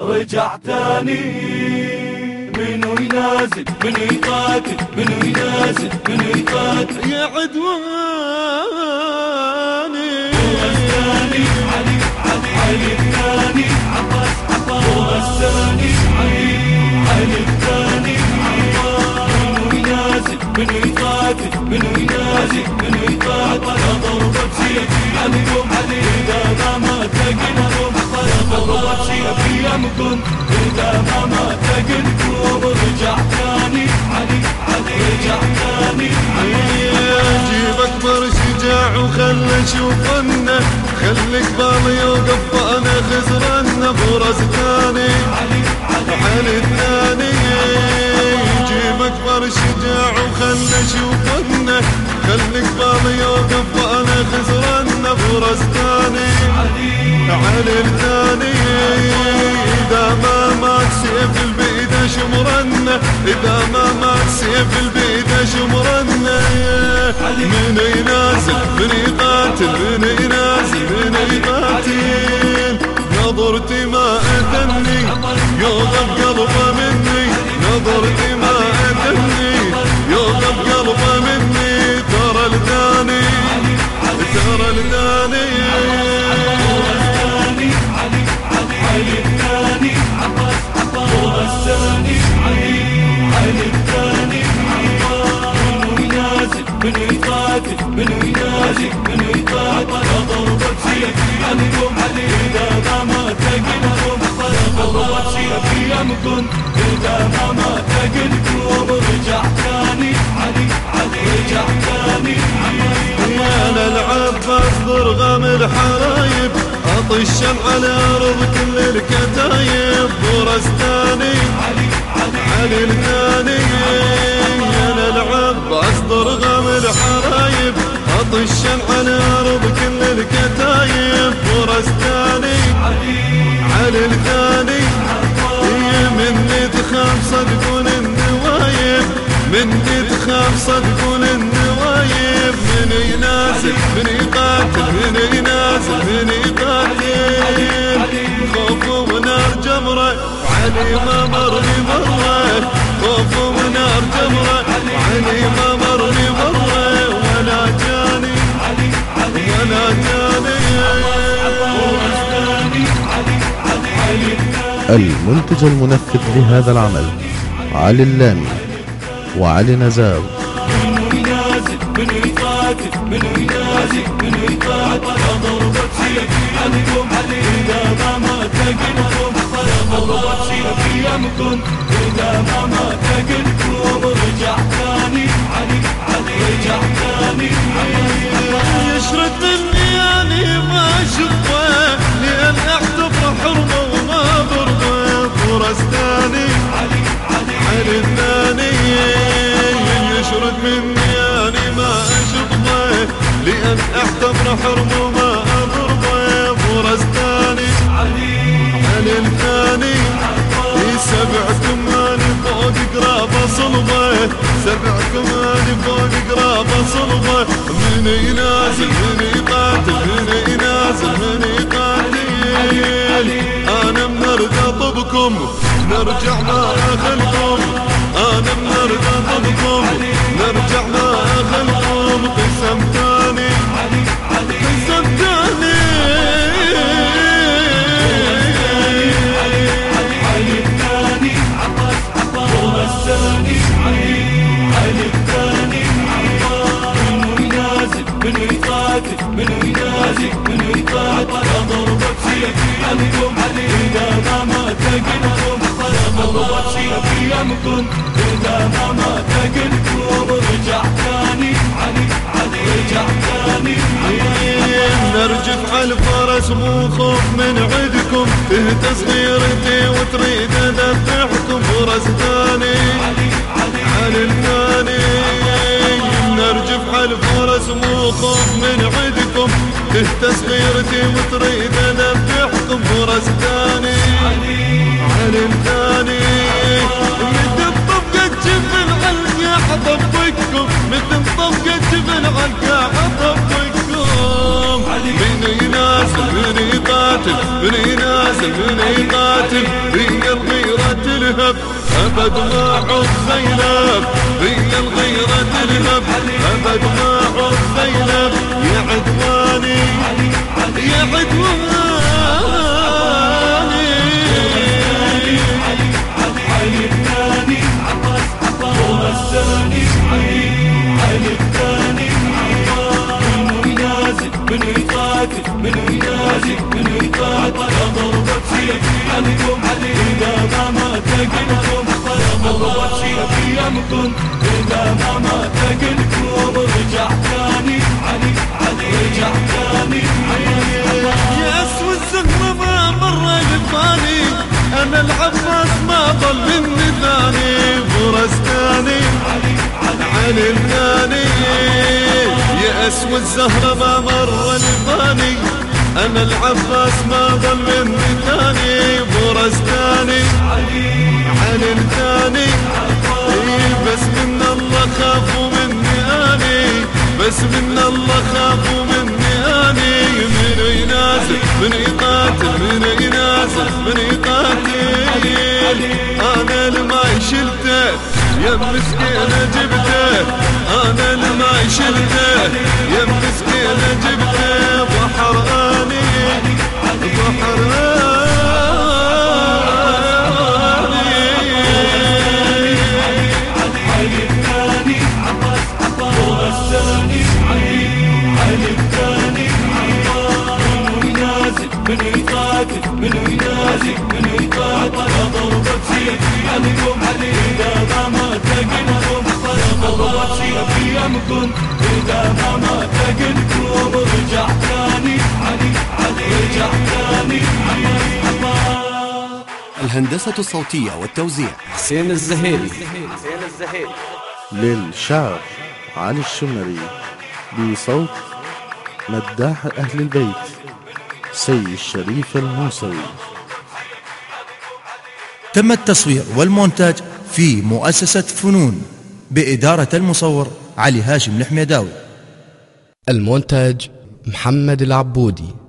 رجع تاني منو ينازل منو يقاتل منو ينازل منو يقاتل. يا عدواني. الثاني علي علي علي الثاني. عباس عباس. الثاني علي علي الثاني. عباس. منو ينازل منو يمكن إذا ما مات قلبكم رجع ثاني علي علي رجع ثاني جيب اكبر شجاع وخلى شوفنا خلي قبالي يوقف أنا خزرنا فرس ثاني علي علي. علي الثاني جيب اكبر شجاع وخلى شوفنا خلي قبالي يوقف أنا خزرنا فرس ثاني علي. علي إذا ما مات سيف البيد شمرنا من ينازل من يقاتل من ينازل من يقاتل نظرتي ما أذني يوقف قلبه مني. نظرتي ما أذني يوقف قلبه مني. ترى الثاني ترى الثاني منو يقاتل منو ينازل منو يقاتل ضربة سيف عليكم علي إذا ما مات قلبكم ضربة سيف يمكن إذا ما مات قلبكم رجع ثاني علي علي رجع ثاني يا العباس ضرغم الحرايب. اطشن على ارض كل الكتايب. ورستاني علي علي علي. اطشن على ارض كل الكتايب ورستاني. علي علي هي مني تخاف صدقون النوايب مني تخاف صدقون النوايب. من ينازل من يقاتل من ينازل من يقاتل. خوف ونار جمرة وعلي ما مرني مرة المنتج المنفذ لهذا العمل علي اللامي وعلي نزار. إذا إذا ما مات رجع ثاني علي رجع ثاني يشرد يعني ما شفه لأن اعتبره حرمه. حرمه وما برضه فرس ثاني علي على الثاني سبعكم اني فوق قرابه صلبة. سبعكم اني فوق قرابه صلبة. من ينازل من يقاتل من ينازل من يقاتل أنا منرقى طبكم نرجع ما خلكم أنا منرقى طبكم. عليكم علي إذا ما قلبكم ضربة سيف يمكن إذا ما مات قلبكم رجع ثاني علي علي رجع ثاني نرجف على الفرس مو خوف من عدكم تهت صغيرتي وتريد اذبحكم فرس ثاني علي علي. على الثاني. نرجف على الفرس مو خوف من عدكم تهت صغيرتي وتريد اذبحكم فرس ثاني على الثاني مثل طبقة جبن علقة حطبكم مثل طبقة جبن علقة حطبكم من ينازل من يقاتل من ينازل من يقاتل هي الغيرة تلهب أبد ما عود زينب هي الغيرة تلهب أبد ما منو يقاتل يا ضربة سيفي عليكم علي إذا ما مات قلكم يا ضربة سيفي يمكن إذا ما مات قلكم رجع ثاني علي علي رجع ثاني علي يا اسود الزهرة ما مر لفاني أنا العباس ما ضل مني ثاني. فرستاني علي الثاني. يا اسود الزهرة ما مر لفاني أنا العباس ما ضل مني ثاني فرستاني علي الثاني إيه بس من الله خافوا مني آني. بس من الله خافوا مني آني. من ينازل من يقاتل من ينازل من يقاتل. أنا الماي شلته يا مسكينه جبته. أنا الماي شلته يا مسكينه جبته. بحر منو يقاتل منو ينازل منو يقاتل ضربة سيفي عليكم علي إذا ما يا ضربة سيفي يمكن الهندسة الصوتية والتوزيع. حسين الزهيري. للشعر علي الشمري بصوت مداح أهل البيت سي الشريف الموسوي. تم التصوير والمونتاج في مؤسسة فنون بإدارة المصور علي هاشم الحميداوي. المونتاج محمد العبودي.